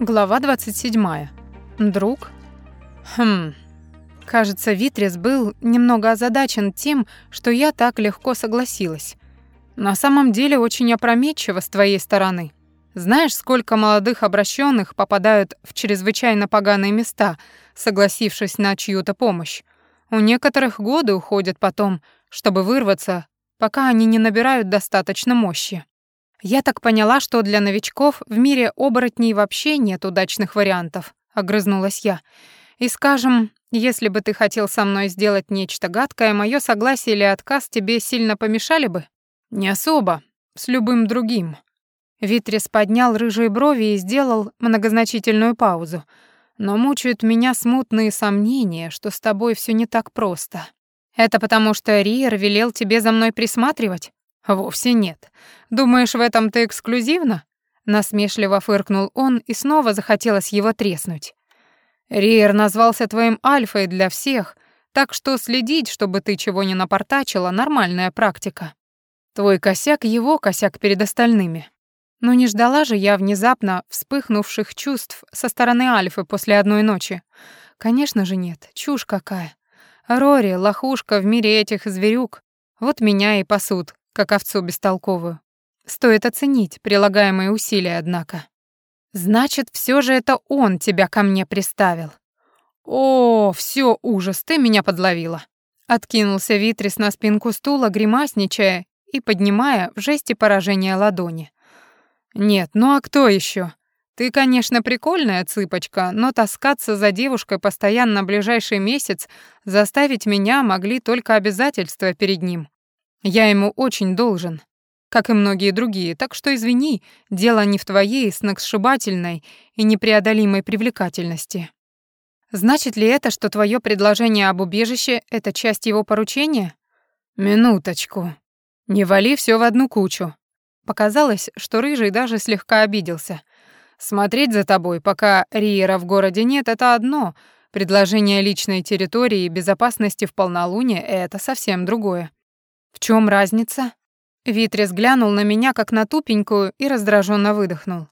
Глава 27. Друг? Хм. Кажется, Витрис был немного озадачен тем, что я так легко согласилась. На самом деле очень опрометчиво с твоей стороны. Знаешь, сколько молодых обращенных попадают в чрезвычайно поганые места, согласившись на чью-то помощь? У некоторых годы уходят потом, чтобы вырваться, пока они не набирают достаточно мощи. Я так поняла, что для новичков в мире оборотней вообще нет удачных вариантов, огрызнулась я. И скажем, если бы ты хотел со мной сделать нечто гадкое, мое согласие или отказ тебе сильно помешали бы? Не особо, с любым другим. Витрис поднял рыжие брови и сделал многозначительную паузу. Но мучают меня смутные сомнения, что с тобой все не так просто. Это потому, что Риер велел тебе за мной присматривать? «Вовсе нет. Думаешь, в этом ты эксклюзивно?» Насмешливо фыркнул он, и снова захотелось его треснуть. «Риер назвался твоим альфой для всех, так что следить, чтобы ты чего не напортачила, нормальная практика. Твой косяк — его косяк перед остальными. Но не ждала же я внезапно вспыхнувших чувств со стороны Альфы после одной ночи. Конечно же нет, чушь какая. Рори — лохушка в мире этих зверюк. Вот меня и пасут, как овцу бестолковую. Стоит оценить прилагаемые усилия, однако. Значит, все же это он тебя ко мне приставил. О, все ужас, ты меня подловила. Откинулся Витрис на спинку стула, гримасничая и поднимая в жесте поражения ладони. Нет, ну а кто еще? Ты, конечно, прикольная цыпочка, но таскаться за девушкой постоянно ближайший месяц заставить меня могли только обязательства перед ним. Я ему очень должен, как и многие другие, так что извини, дело не в твоей сногсшибательной и непреодолимой привлекательности. Значит ли это, что твое предложение об убежище — это часть его поручения? Минуточку. Не вали все в одну кучу. Показалось, что Рыжий даже слегка обиделся. Смотреть за тобой, пока Риера в городе нет, это одно. Предложение личной территории и безопасности в полнолуние — это совсем другое. «В чем разница?» Витрис глянул на меня, как на тупенькую, и раздраженно выдохнул.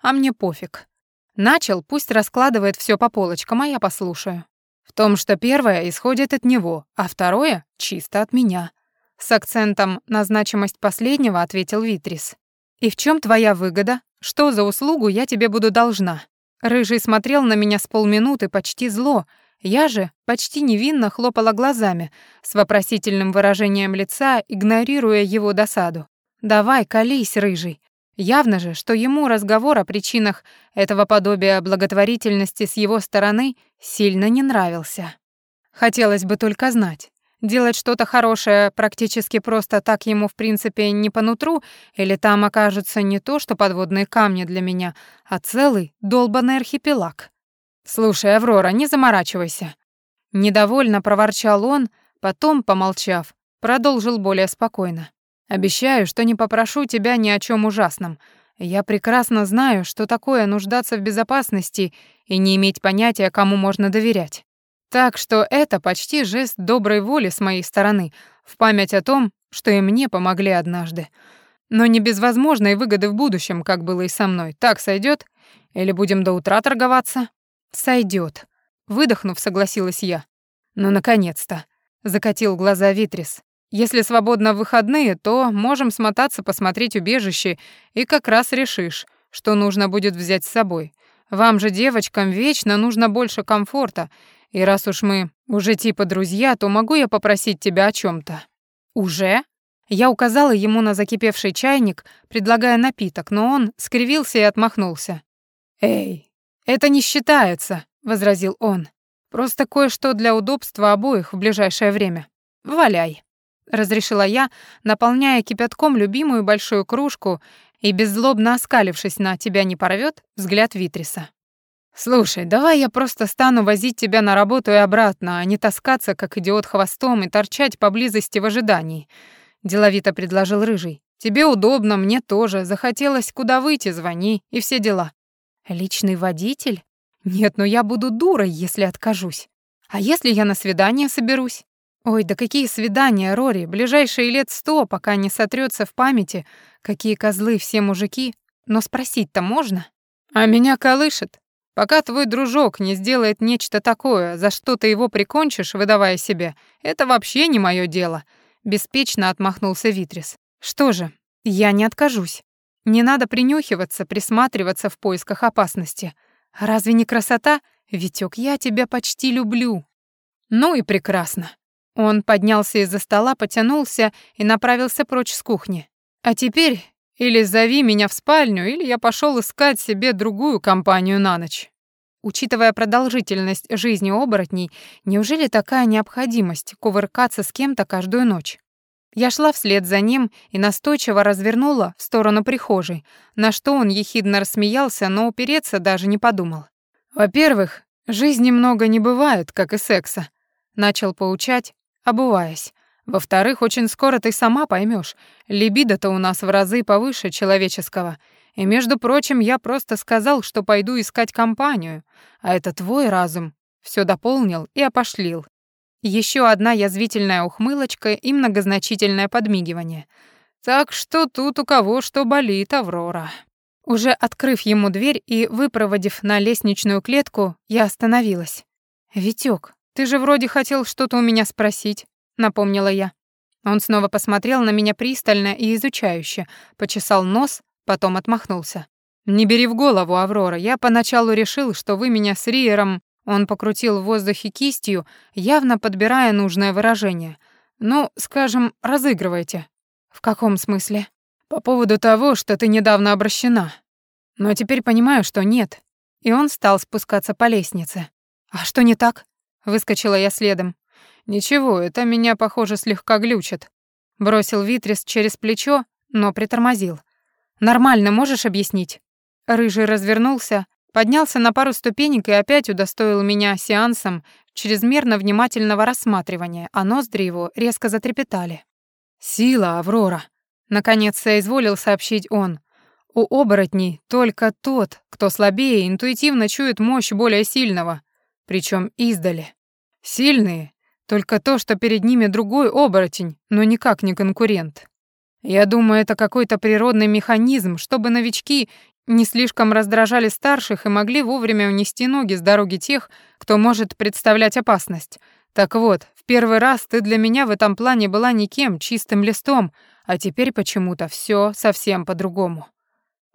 «А мне пофиг. Начал, пусть раскладывает все по полочкам, а я послушаю. В том, что первое исходит от него, а второе — чисто от меня». С акцентом на значимость последнего ответил Витрис. «И в чем твоя выгода? Что за услугу я тебе буду должна?» Рыжий смотрел на меня с полминуты почти зло, я же почти невинно хлопала глазами, с вопросительным выражением лица, игнорируя его досаду. «Давай, колись, рыжий». Явно же, что ему разговор о причинах этого подобия благотворительности с его стороны сильно не нравился. Хотелось бы только знать, делать что-то хорошее практически просто так ему в принципе не по нутру, или там окажется не то, что подводные камни для меня, а целый долбанный архипелаг. «Слушай, Аврора, не заморачивайся». Недовольно проворчал он, потом, помолчав, продолжил более спокойно. «Обещаю, что не попрошу тебя ни о чем ужасном. Я прекрасно знаю, что такое нуждаться в безопасности и не иметь понятия, кому можно доверять. Так что это почти жест доброй воли с моей стороны, в память о том, что и мне помогли однажды. Но не без возможной выгоды в будущем, как было и со мной. Так сойдет? Или будем до утра торговаться?» Сойдет. Выдохнув, согласилась я. Ну, наконец-то. Закатил глаза Витрис. Если свободно в выходные, то можем смотаться посмотреть убежище, и как раз решишь, что нужно будет взять с собой. Вам же, девочкам, вечно нужно больше комфорта, и раз уж мы уже типа друзья, то могу я попросить тебя о чем то Уже? Я указала ему на закипевший чайник, предлагая напиток, но он скривился и отмахнулся. «Эй, «Это не считается», — возразил он. «Просто кое-что для удобства обоих в ближайшее время. Валяй», — разрешила я, наполняя кипятком любимую большую кружку и, беззлобно оскалившись на «тебя не порвет», взгляд Витриса. «Слушай, давай я просто стану возить тебя на работу и обратно, а не таскаться, как идиот хвостом, и торчать поблизости в ожидании», — деловито предложил Рыжий. «Тебе удобно, мне тоже. Захотелось куда выйти, звони, и все дела. Личный водитель? Нет, но я буду дурой, если откажусь. А если я на свидание соберусь? Ой, да какие свидания, Рори, ближайшие лет сто, пока не сотрется в памяти, какие козлы все мужики. Но спросить-то можно? А меня колышет. Пока твой дружок не сделает нечто такое, за что ты его прикончишь, выдавая себе, это вообще не мое дело, беспечно отмахнулся Витрис. Что же, я не откажусь. Не надо принюхиваться, присматриваться в поисках опасности. Разве не красота? Витёк, я тебя почти люблю. Ну и прекрасно. Он поднялся из-за стола, потянулся и направился прочь с кухни. А теперь или зови меня в спальню, или я пошел искать себе другую компанию на ночь. Учитывая продолжительность жизни оборотней, неужели такая необходимость кувыркаться с кем-то каждую ночь? Я шла вслед за ним и настойчиво развернула в сторону прихожей, на что он ехидно рассмеялся, но упереться даже не подумал. «Во-первых, жизни много не бывает, как и секса», — начал поучать, обуваясь. «Во-вторых, очень скоро ты сама поймешь, либидо-то у нас в разы повыше человеческого. И, между прочим, я просто сказал, что пойду искать компанию, а это твой разум все дополнил и опошлил. Еще одна язвительная ухмылочка и многозначительное подмигивание. Так что тут у кого что болит, Аврора. Уже открыв ему дверь и выпроводив на лестничную клетку, я остановилась. «Витёк, ты же вроде хотел что-то у меня спросить», — напомнила я. Он снова посмотрел на меня пристально и изучающе, почесал нос, потом отмахнулся. «Не бери в голову, Аврора, я поначалу решил, что вы меня с Риером он покрутил в воздухе кистью, явно подбирая нужное выражение. «Ну, скажем, разыгрывайте». «В каком смысле?» «По поводу того, что ты недавно обращена. Но теперь понимаю, что нет». И он стал спускаться по лестнице. «А что не так?» Выскочила я следом. «Ничего, это меня, похоже, слегка глючит». Бросил Витрис через плечо, но притормозил. «Нормально можешь объяснить?» Рыжий развернулся, Поднялся на пару ступенек и опять удостоил меня сеансом чрезмерно внимательного рассматривания, а ноздри его резко затрепетали. «Сила, Аврора!» — наконец соизволил сообщить он. «У оборотней только тот, кто слабее, интуитивно чует мощь более сильного, причем издали. Сильные — только то, что перед ними другой оборотень, но никак не конкурент. Я думаю, это какой-то природный механизм, чтобы новички не слишком раздражали старших и могли вовремя унести ноги с дороги тех, кто может представлять опасность. Так вот, в первый раз ты для меня в этом плане была никем, чистым листом, а теперь почему-то все совсем по-другому.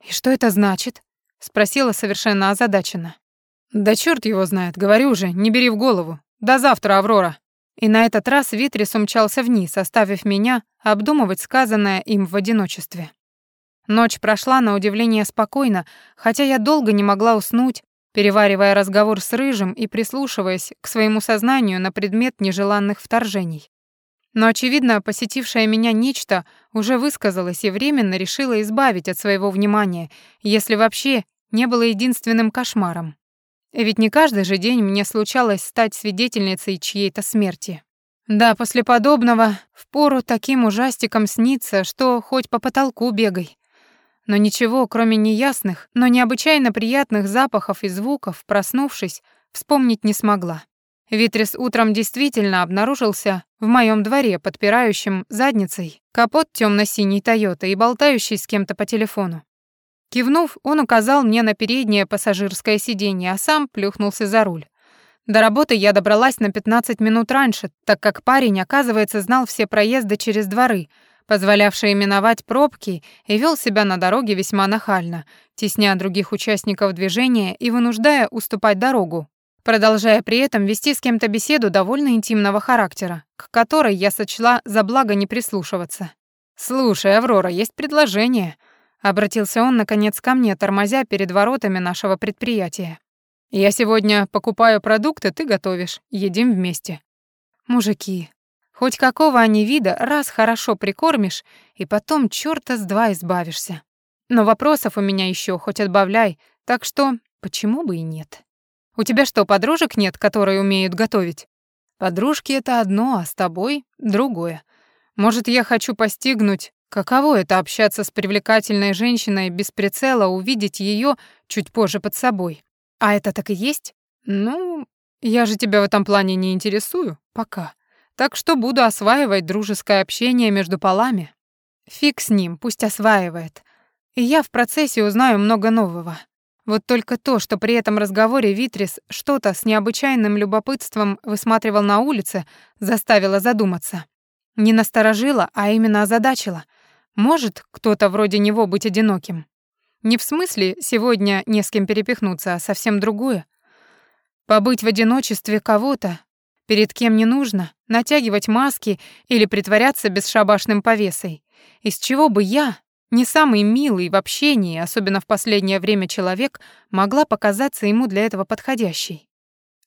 И что это значит? спросила совершенно озадаченно. Да чёрт его знает, говорю же, не бери в голову. До завтра, Аврора. И на этот раз Витрис умчался вниз, оставив меня обдумывать сказанное им в одиночестве. Ночь прошла на удивление спокойно, хотя я долго не могла уснуть, переваривая разговор с Рыжим и прислушиваясь к своему сознанию на предмет нежеланных вторжений. Но, очевидно, посетившее меня нечто уже высказалось и временно решило избавить от своего внимания, если вообще не было единственным кошмаром. Ведь не каждый же день мне случалось стать свидетельницей чьей-то смерти. Да, после подобного впору таким ужастиком снится, что хоть по потолку бегай но ничего, кроме неясных, но необычайно приятных запахов и звуков, проснувшись, вспомнить не смогла. Витрис утром действительно обнаружился в моем дворе, подпирающим задницей капот темно-синей Тойоты и болтающий с кем-то по телефону. Кивнув, он указал мне на переднее пассажирское сиденье, а сам плюхнулся за руль. До работы я добралась на 15 минут раньше, так как парень, оказывается, знал все проезды через дворы, позволявший именовать пробки, и вел себя на дороге весьма нахально, тесня других участников движения и вынуждая уступать дорогу, продолжая при этом вести с кем-то беседу довольно интимного характера, к которой я сочла за благо не прислушиваться. «Слушай, Аврора, есть предложение», — обратился он, наконец, ко мне, тормозя перед воротами нашего предприятия. «Я сегодня покупаю продукты, ты готовишь, едим вместе». «Мужики, Хоть какого они вида, раз хорошо прикормишь, и потом чёрта с два избавишься. Но вопросов у меня ещё хоть отбавляй, так что почему бы и нет? У тебя что, подружек нет, которые умеют готовить? Подружки — это одно, а с тобой — другое. Может, я хочу постигнуть, каково это общаться с привлекательной женщиной без прицела, увидеть её чуть позже под собой. А это так и есть? Ну, я же тебя в этом плане не интересую. Пока. Так что буду осваивать дружеское общение между полами. Фиг с ним, пусть осваивает. И я в процессе узнаю много нового. Вот только то, что при этом разговоре Витрис что-то с необычайным любопытством высматривал на улице, заставило задуматься. Не насторожило, а именно озадачило. Может кто-то вроде него быть одиноким? Не в смысле сегодня не с кем перепихнуться, а совсем другое. Побыть в одиночестве кого-то, перед кем не нужно, натягивать маски или притворяться бесшабашным повесой. Из чего бы я, не самый милый в общении, особенно в последнее время человек, могла показаться ему для этого подходящей.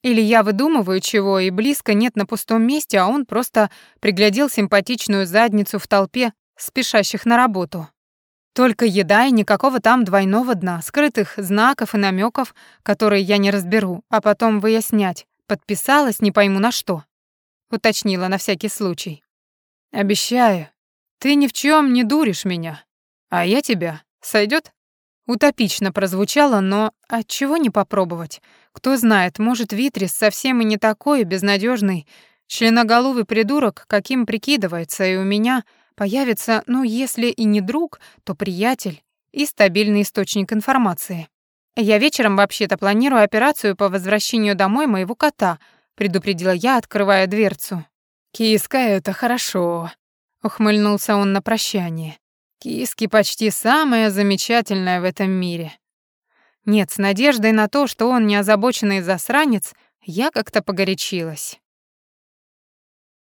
Или я выдумываю чего, и близко нет на пустом месте, а он просто приглядел симпатичную задницу в толпе спешащих на работу. Только еда и никакого там двойного дна, скрытых знаков и намеков, которые я не разберу, а потом выяснять, подписалась не пойму на что. Уточнила на всякий случай. «Обещаю, ты ни в чем не дуришь меня», а я тебя. Сойдет? Утопично прозвучало, но от чего не попробовать? Кто знает, может, Витрис совсем и не такой безнадежный, членоголовый придурок, каким прикидывается, и у меня появится, ну, если и не друг, то приятель и стабильный источник информации. Я вечером вообще-то планирую операцию по возвращению домой моего кота, предупредила я, открывая дверцу. Киска это хорошо, ухмыльнулся он на прощание. Киски почти самое замечательное в этом мире. Нет, с надеждой на то, что он не озабоченный засранец, я как-то погорячилась.